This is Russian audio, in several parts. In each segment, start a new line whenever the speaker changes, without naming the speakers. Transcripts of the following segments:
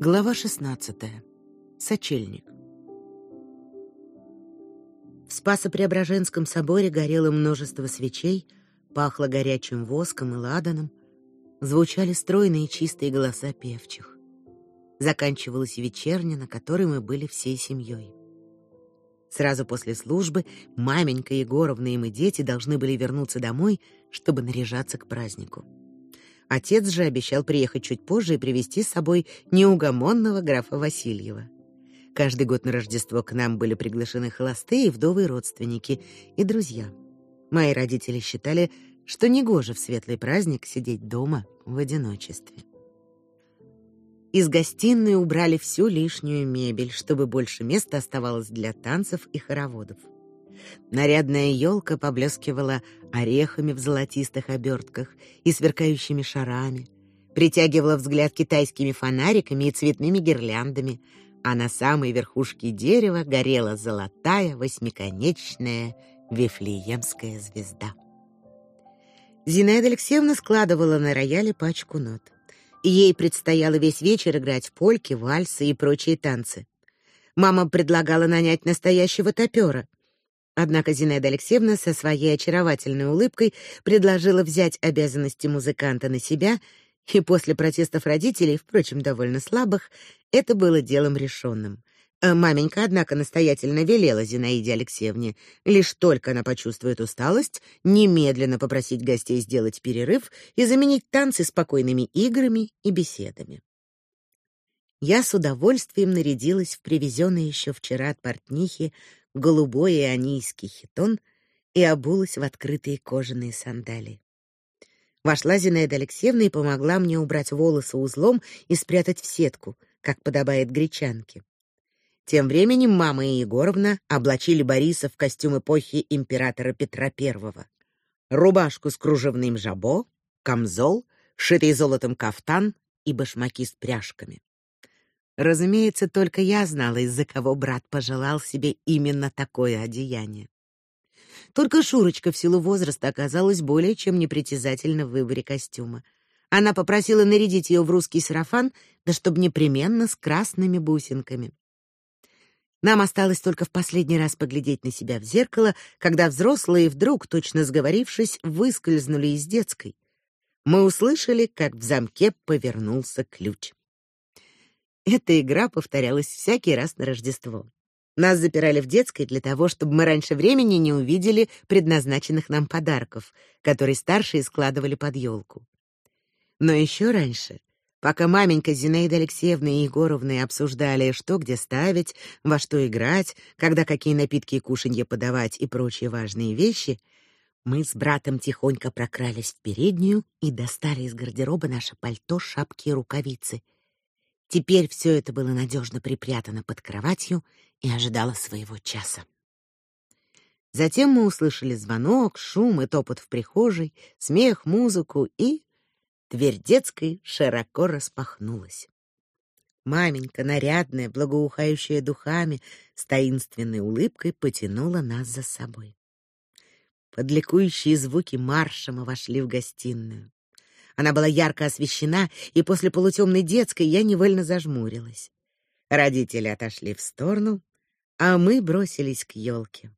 Глава 16. Сочельник. В Спасо-Преображенском соборе горело множество свечей, пахло горячим воском и ладаном, звучали стройные чистые голоса певчих. Заканчивалась вечерня, на которой мы были всей семьей. Сразу после службы маменька Егоровна и мы дети должны были вернуться домой, чтобы наряжаться к празднику. Отец же обещал приехать чуть позже и привезти с собой неугомонного графа Васильева. Каждый год на Рождество к нам были приглашены холостые и вдовые родственники и друзья. Мои родители считали, что негоже в светлый праздник сидеть дома в одиночестве. Из гостиной убрали всю лишнюю мебель, чтобы больше места оставалось для танцев и хороводов. Нарядная елка поблескивала орехами в золотистых обертках и сверкающими шарами, притягивала взгляд китайскими фонариками и цветными гирляндами, а на самой верхушке дерева горела золотая восьмиконечная вифлеемская звезда. Зинаида Алексеевна складывала на рояле пачку нот. Ей предстояло весь вечер играть в польки, вальсы и прочие танцы. Мама предлагала нанять настоящего топера. Однако Зинаида Алексеевна со своей очаровательной улыбкой предложила взять обязанности музыканта на себя, и после протестов родителей, впрочем, довольно слабых, это было делом решенным. Э, маменька, однако, настоятельно велела Зинаиде Алексеевне, лишь только она почувствует усталость, немедленно попросить гостей сделать перерыв и заменить танцы спокойными играми и беседами. Я с удовольствием нарядилась в привезенный еще вчера от портнихи голубой ионийский хитон и обулась в открытые кожаные сандалии. Вошла Зинаида Алексеевна и помогла мне убрать волосы узлом и спрятать в сетку, как подобает гречанке. Тем временем мама и Егоровна облачили Бориса в костюм эпохи императора Петра I. Рубашку с кружевным жабо, камзол, шитый золотом кафтан и башмаки с пряжками. Разумеется, только я знала, из-за кого брат пожелал себе именно такое одеяние. Только Шурочка в силу возраста оказалась более чем непритязательна в выборе костюма. Она попросила нарядить ее в русский сарафан, да чтобы непременно с красными бусинками. Нам осталось только в последний раз поглядеть на себя в зеркало, когда взрослые вдруг, точно сговорившись, выскользнули из детской. Мы услышали, как в замке повернулся ключ. Эта игра повторялась всякий раз на Рождество. Нас запирали в детской для того, чтобы мы раньше времени не увидели предназначенных нам подарков, которые старшие складывали под елку. Но еще раньше Пока маменька Зинаида Алексеевна и Егоровна обсуждали, что где ставить, во что играть, когда какие напитки и кушанье подавать и прочие важные вещи, мы с братом тихонько прокрались в переднюю и достали из гардероба наше пальто, шапки и рукавицы. Теперь все это было надежно припрятано под кроватью и ожидало своего часа. Затем мы услышали звонок, шум и топот в прихожей, смех, музыку и Дверь детской широко распахнулась. Маменька, нарядная, благоухающая духами, с таинственной улыбкой потянула нас за собой. Под звуки марша вошли в гостиную. Она была ярко освещена, и после полутемной детской я невольно зажмурилась. Родители отошли в сторону, а мы бросились к елке.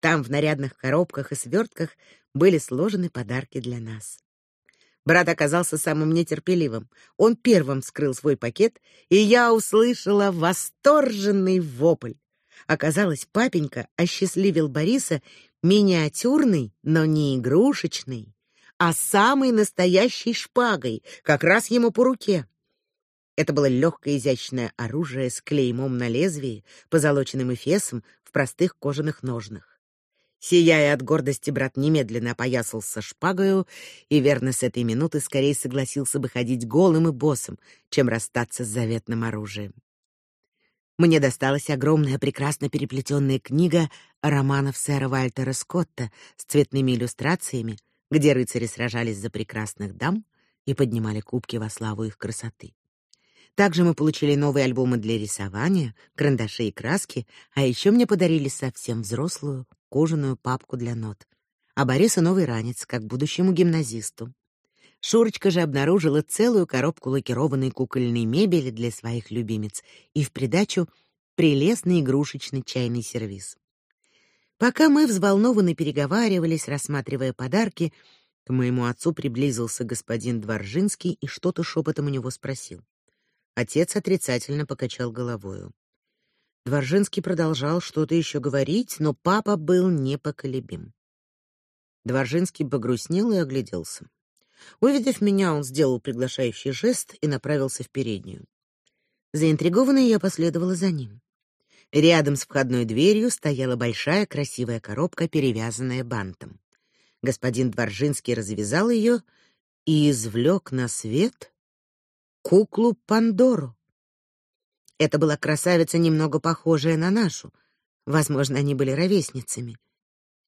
Там в нарядных коробках и свертках были сложены подарки для нас. Брат оказался самым нетерпеливым. Он первым вскрыл свой пакет, и я услышала восторженный вопль. Оказалось, папенька осчастливил Бориса миниатюрной, но не игрушечной, а самой настоящей шпагой, как раз ему по руке. Это было легкое изящное оружие с клеймом на лезвии, позолоченным эфесом в простых кожаных ножнах. Сияя от гордости, брат немедленно опоясался шпагою и верно с этой минуты скорее согласился бы ходить голым и босым, чем расстаться с заветным оружием. Мне досталась огромная прекрасно переплетенная книга романов сэра Вальтера Скотта с цветными иллюстрациями, где рыцари сражались за прекрасных дам и поднимали кубки во славу их красоты. Также мы получили новые альбомы для рисования, карандаши и краски, а еще мне подарили совсем взрослую кожаную папку для нот. А Бориса новый ранец, как будущему гимназисту. Шурочка же обнаружила целую коробку лакированной кукольной мебели для своих любимец и в придачу прелестный игрушечный чайный сервиз. Пока мы взволнованно переговаривались, рассматривая подарки, к моему отцу приблизился господин Дворжинский и что-то шепотом у него спросил. Отец отрицательно покачал головой. Дворжинский продолжал что-то еще говорить, но папа был непоколебим. Дворжинский погрустнел и огляделся. Увидев меня, он сделал приглашающий жест и направился в переднюю. Заинтригованная я последовала за ним. Рядом с входной дверью стояла большая красивая коробка, перевязанная бантом. Господин Дворжинский развязал ее и извлек на свет куклу Пандору. Это была красавица, немного похожая на нашу. Возможно, они были ровесницами.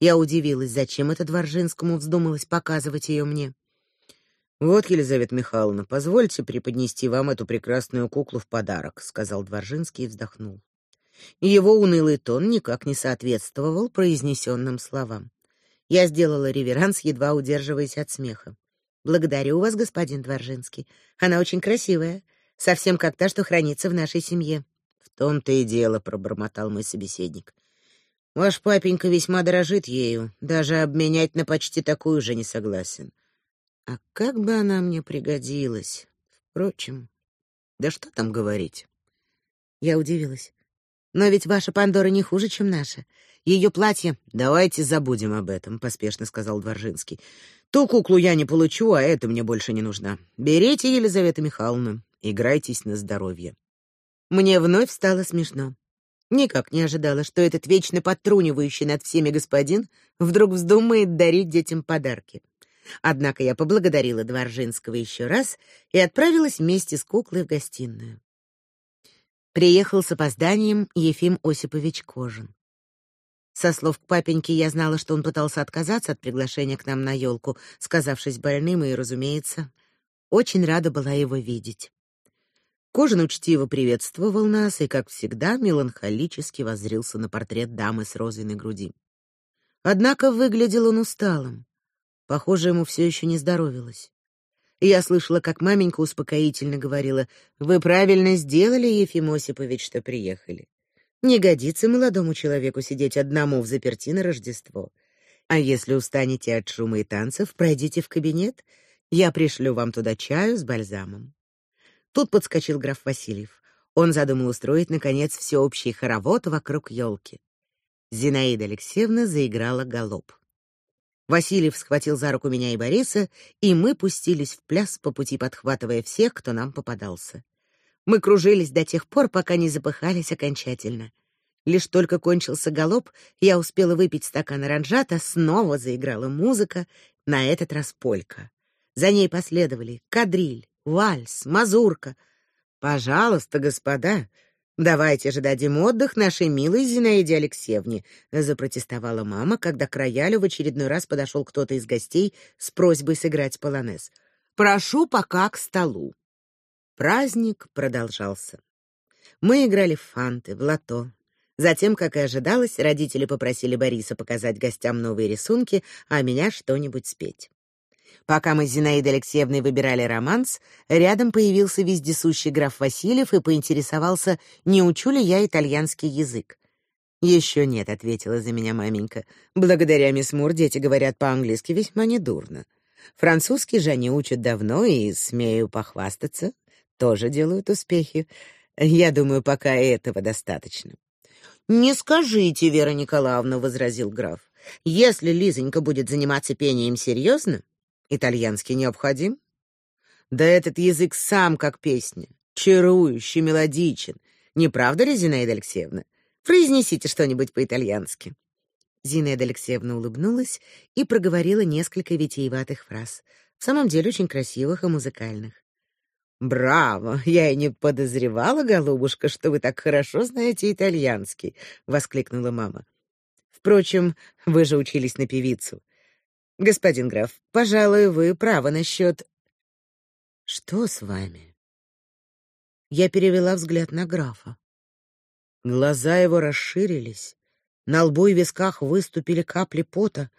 Я удивилась, зачем это Дворжинскому вздумалось показывать ее мне. Вот, Елизавета Михайловна, позвольте преподнести вам эту прекрасную куклу в подарок, сказал Дворжинский и вздохнул. Его унылый тон никак не соответствовал произнесенным словам. Я сделала реверанс, едва удерживаясь от смеха. Благодарю вас, господин Дворжинский. Она очень красивая, совсем как та, что хранится в нашей семье. В том-то и дело, пробормотал мой собеседник. Ваш папенька весьма дорожит ею, даже обменять на почти такую же не согласен. А как бы она мне пригодилась. Впрочем, да что там говорить? Я удивилась. Но ведь ваша Пандора не хуже, чем наша. Ее платье. Давайте забудем об этом, поспешно сказал Дворжинский. Ту куклу я не получу, а эта мне больше не нужна. Берите, Елизавета Михайловна, играйтесь на здоровье. Мне вновь стало смешно. Никак не ожидала, что этот вечно подтрунивающий над всеми господин вдруг вздумает дарить детям подарки. Однако я поблагодарила Дворжинского еще раз и отправилась вместе с куклой в гостиную. Приехал с опозданием Ефим Осипович Кожин. Со слов к папеньке я знала, что он пытался отказаться от приглашения к нам на елку, сказавшись больным, и, разумеется, очень рада была его видеть. Кожин учтиво приветствовал нас и, как всегда, меланхолически воззрился на портрет дамы с розой на груди. Однако выглядел он усталым. Похоже, ему все еще не здоровилось. Я слышала, как маменька успокоительно говорила: "Вы правильно сделали, Ефим Осипович, что приехали. Не годится молодому человеку сидеть одному в заперти на Рождество. А если устанете от шума и танцев, пройдите в кабинет, я пришлю вам туда чаю с бальзамом". Тут подскочил граф Васильев. Он задумал устроить наконец всеобщий хоровод вокруг елки. Зинаида Алексеевна заиграла галоп. Васильев схватил за руку меня и Бориса, и мы пустились в пляс по пути подхватывая всех, кто нам попадался. Мы кружились до тех пор, пока не запыхались окончательно. Лишь только кончился галоп, я успела выпить стакан оранжата, снова заиграла музыка, на этот раз полька. За ней последовали кадриль, вальс, мазурка. Пожалуйста, господа, Давайте же дадим отдых нашей милой Зинаиде Алексеевне, запротестовала мама, когда к роялю в очередной раз подошел кто-то из гостей с просьбой сыграть полонез. Прошу пока к столу. Праздник продолжался. Мы играли в фанты, в лото. Затем, как и ожидалось, родители попросили Бориса показать гостям новые рисунки, а меня что-нибудь спеть. Пока мы с Зинаидой Алексеевной выбирали романс, рядом появился вездесущий граф Васильев и поинтересовался, не учу ли я итальянский язык. «Еще нет, ответила за меня маменька. Благодаря мисс Мур дети говорят по-английски весьма недурно. Французский же они учат давно и смею похвастаться, тоже делают успехи. Я думаю, пока этого достаточно. Не скажите, Вера Николаевна, возразил граф. Если Лизонька будет заниматься пением серьезно, Итальянский необходим? Да этот язык сам как песня, чарующий, мелодичен. Не правда ли, Зинаида Алексеевна? Произнесите что-нибудь по-итальянски. Зинаида Алексеевна улыбнулась и проговорила несколько витиеватых фраз, в самом деле очень красивых и музыкальных. Браво! Я и не подозревала, голубушка, что вы так хорошо знаете итальянский, воскликнула мама. Впрочем, вы же учились на певицу. Господин граф, пожалуй, вы правы насчет... Что с вами? Я перевела взгляд на графа. Глаза его расширились, на лбу и висках выступили капли пота.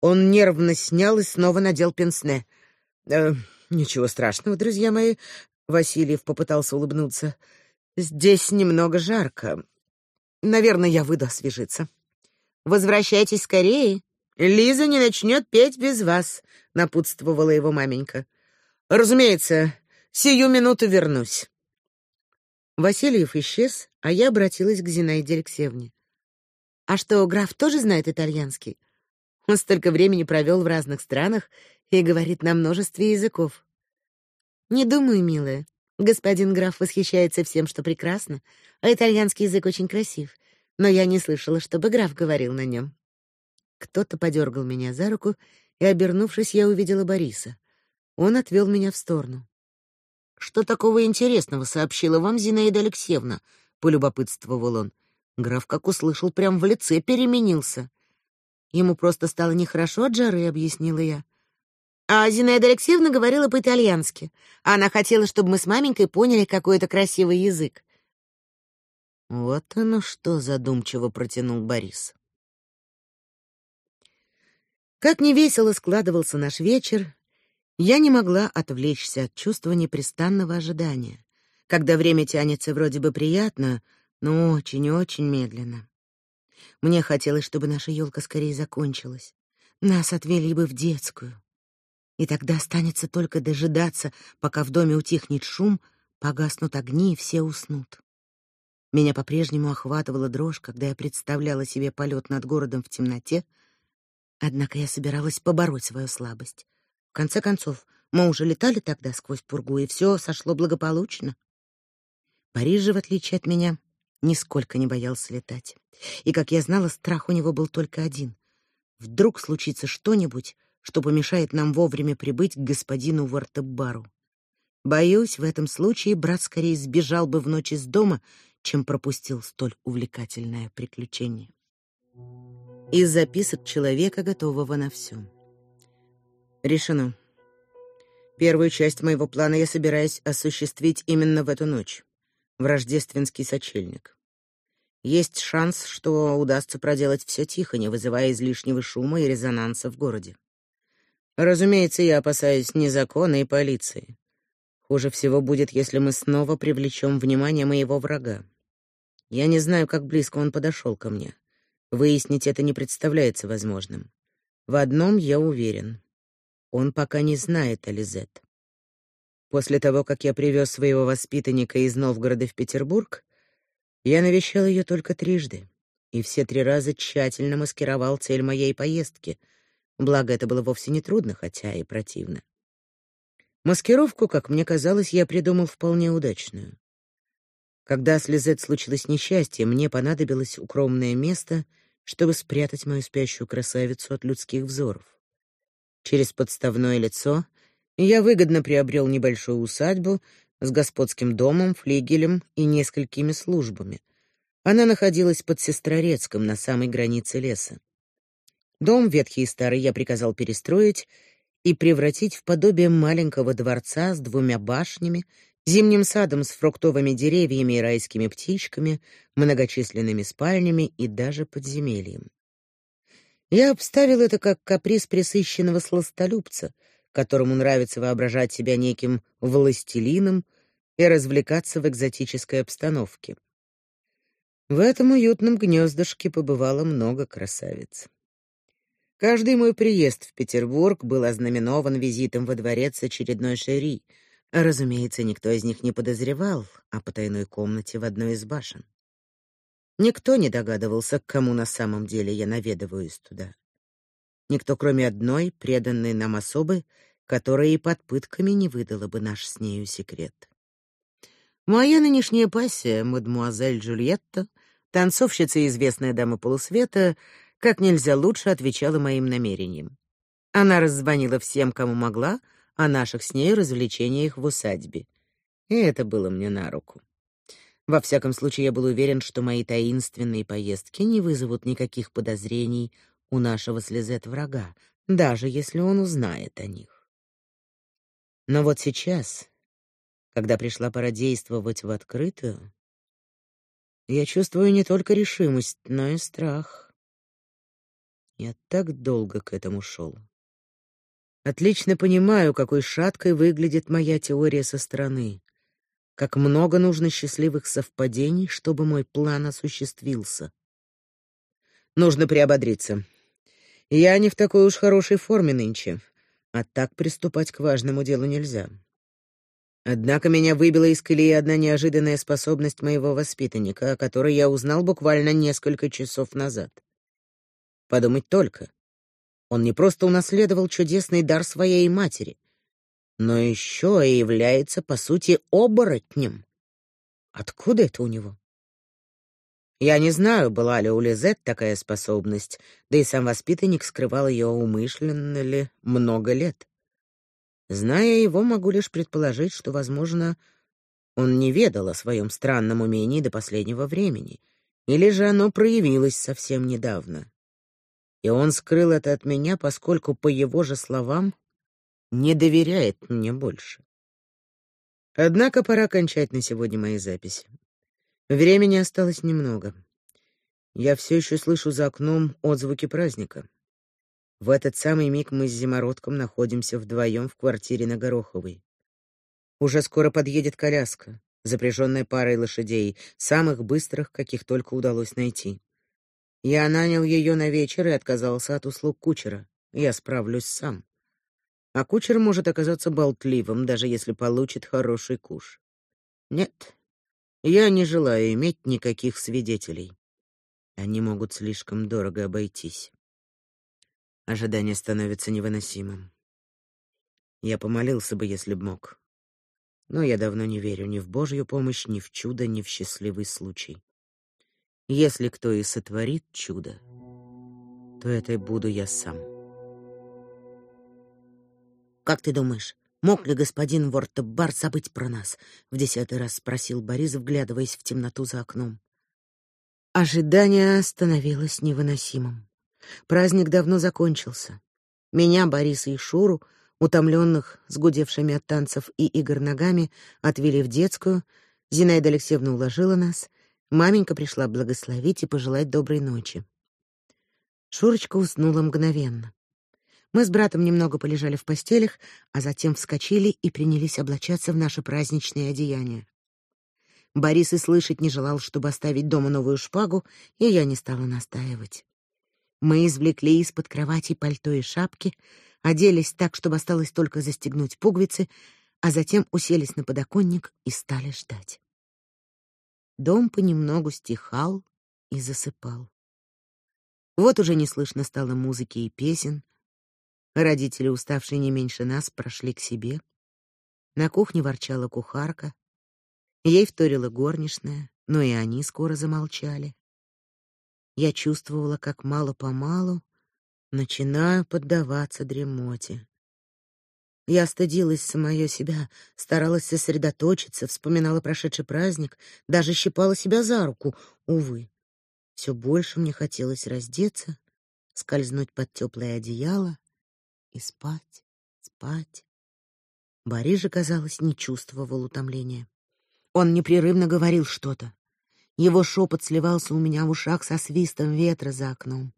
Он нервно снял и снова надел пенсне. Э, ничего страшного, друзья мои, Васильев попытался улыбнуться. Здесь немного жарко. Наверное, я выйду освежиться. Возвращайтесь скорее. Лиза не начнет петь без вас, напутствовала его маменька. Разумеется, сию минуту вернусь. Васильев исчез, а я обратилась к Зинаиде Алексеевне. А что, граф тоже знает итальянский? Он столько времени провел в разных странах и говорит на множестве языков. Не думаю, милая. Господин граф восхищается всем, что прекрасно, а итальянский язык очень красив, но я не слышала, чтобы граф говорил на нем. Кто-то подергал меня за руку, и, обернувшись, я увидела Бориса. Он отвел меня в сторону. Что такого интересного сообщила вам Зинаида Алексеевна? полюбопытствовал он. Граф, как услышал, прям в лице переменился. Ему просто стало нехорошо от жары, объяснила я. А Зинаида Алексеевна говорила по-итальянски. Она хотела, чтобы мы с маменькой поняли какой-то красивый язык. Вот оно что, задумчиво протянул Борис. Как невесело складывался наш вечер, я не могла отвлечься от чувства непрестанного ожидания, когда время тянется вроде бы приятно, но очень-очень медленно. Мне хотелось, чтобы наша елка скорее закончилась. Нас отвели бы в детскую. И тогда останется только дожидаться, пока в доме утихнет шум, погаснут огни и все уснут. Меня по-прежнему охватывала дрожь, когда я представляла себе полет над городом в темноте, однако я собиралась побороть свою слабость. В конце концов, мы уже летали тогда сквозь пургу, и все сошло благополучно. Париж же, в отличие от меня, нисколько не боялся летать. И, как я знала, страх у него был только один. Вдруг случится что-нибудь, что помешает нам вовремя прибыть к господину Вартебару. Боюсь, в этом случае брат скорее сбежал бы в ночь из дома, чем пропустил столь увлекательное приключение. Из записок человека, готового на все. Решено. Первую часть моего плана я собираюсь осуществить именно в эту ночь, в рождественский сочельник. Есть шанс, что удастся проделать все тихо, не вызывая излишнего шума и резонанса в городе. Разумеется, я опасаюсь не закона и полиции. Хуже всего будет, если мы снова привлечем внимание моего врага. Я не знаю, как близко он подошел ко мне. Выяснить это не представляется возможным. В одном я уверен. Он пока не знает о Лизет. После того, как я привез своего воспитанника из Новгорода в Петербург, я навещал ее только трижды, и все три раза тщательно маскировал цель моей поездки. Благо это было вовсе не трудно, хотя и противно. Маскировку, как мне казалось, я придумал вполне удачную. Когда с Лизет случилось несчастье, мне понадобилось укромное место, чтобы спрятать мою спящую красавицу от людских взоров. Через подставное лицо я выгодно приобрел небольшую усадьбу с господским домом, флигелем и несколькими службами. Она находилась под Сестрорецком на самой границе леса. Дом ветхий и старый я приказал перестроить и превратить в подобие маленького дворца с двумя башнями, зимним садом с фруктовыми деревьями и райскими птичками, многочисленными спальнями и даже подземельем. Я обставил это как каприз пресыщенного сластолюбца, которому нравится воображать себя неким властелином и развлекаться в экзотической обстановке. В этом уютном гнездышке побывало много красавиц. Каждый мой приезд в Петербург был ознаменован визитом во дворец очередной шери. Разумеется, никто из них не подозревал о потайной комнате в одной из башен. Никто не догадывался, к кому на самом деле я наведываюсь туда. Никто, кроме одной преданной нам особы, которая и под пытками не выдала бы наш с нею секрет. Моя нынешняя пассия, мадмуазель Джульетта, танцовщица и известная дама полусвета, как нельзя лучше отвечала моим намерениям. Она раззвонила всем, кому могла, о наших с ней развлечениях в усадьбе. И это было мне на руку. Во всяком случае, я был уверен, что мои таинственные поездки не вызовут никаких подозрений у нашего слезет врага, даже если он узнает о них. Но вот сейчас, когда пришла пора действовать в открытую, я чувствую не только решимость, но и страх. Я так долго к этому шел. Отлично понимаю, какой шаткой выглядит моя теория со стороны. Как много нужно счастливых совпадений, чтобы мой план осуществился. Нужно приободриться. Я не в такой уж хорошей форме нынче, а так приступать к важному делу нельзя. Однако меня выбила из колеи одна неожиданная способность моего воспитанника, о которой я узнал буквально несколько часов назад. Подумать только. Он не просто унаследовал чудесный дар своей матери, но еще и является, по сути, оборотнем. Откуда это у него? Я не знаю, была ли у Лизет такая способность, да и сам воспитанник скрывал ее умышленно ли много лет. Зная его, могу лишь предположить, что, возможно, он не ведал о своем странном умении до последнего времени, или же оно проявилось совсем недавно. И он скрыл это от меня, поскольку, по его же словам, не доверяет мне больше. Однако пора кончать на сегодня мои записи. Времени осталось немного. Я все еще слышу за окном отзвуки праздника. В этот самый миг мы с Зимородком находимся вдвоем в квартире на Гороховой. Уже скоро подъедет коляска, запряженная парой лошадей, самых быстрых, каких только удалось найти. Я нанял ее на вечер и отказался от услуг кучера. Я справлюсь сам а кучер может оказаться болтливым, даже если получит хороший куш. Нет, я не желаю иметь никаких свидетелей. Они могут слишком дорого обойтись. Ожидание становится невыносимым. Я помолился бы, если б мог. Но я давно не верю ни в Божью помощь, ни в чудо, ни в счастливый случай. Если кто и сотворит чудо, то это и буду я сам. Как ты думаешь, мог ли господин Вортебар забыть про нас? В десятый раз спросил Борис, вглядываясь в темноту за окном. Ожидание становилось невыносимым. Праздник давно закончился. Меня, Бориса и Шуру, утомленных, сгудевшими от танцев и игр ногами, отвели в детскую. Зинаида Алексеевна уложила нас. Маменька пришла благословить и пожелать доброй ночи. Шурочка уснула мгновенно. Мы с братом немного полежали в постелях, а затем вскочили и принялись облачаться в наши праздничные одеяния. Борис и слышать не желал, чтобы оставить дома новую шпагу, и я не стала настаивать. Мы извлекли из-под кровати пальто и шапки, оделись так, чтобы осталось только застегнуть пуговицы, а затем уселись на подоконник и стали ждать. Дом понемногу стихал и засыпал. Вот уже не слышно стало музыки и песен, Родители, уставшие не меньше нас, прошли к себе. На кухне ворчала кухарка. Ей вторила горничная, но и они скоро замолчали. Я чувствовала, как мало-помалу начинаю поддаваться дремоте. Я стыдилась самое себя, старалась сосредоточиться, вспоминала прошедший праздник, даже щипала себя за руку. Увы, все больше мне хотелось раздеться, скользнуть под теплое одеяло и спать, спать. Борис же, казалось, не чувствовал утомления. Он непрерывно говорил что-то. Его шепот сливался у меня в ушах со свистом ветра за окном.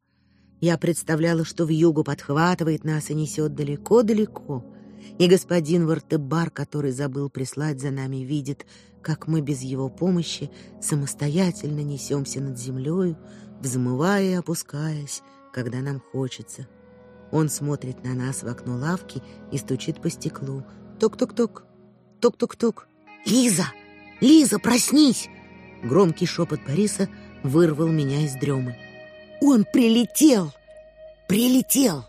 Я представляла, что в югу подхватывает нас и несет далеко-далеко, и господин Вартебар, который забыл прислать за нами, видит, как мы без его помощи самостоятельно несемся над землей, взмывая и опускаясь, когда нам хочется. Он смотрит на нас в окно лавки и стучит по стеклу. Ток-ток-ток. Ток-ток-ток. Лиза! Лиза, проснись! Громкий шепот Бориса вырвал меня из дремы. Он прилетел! Прилетел!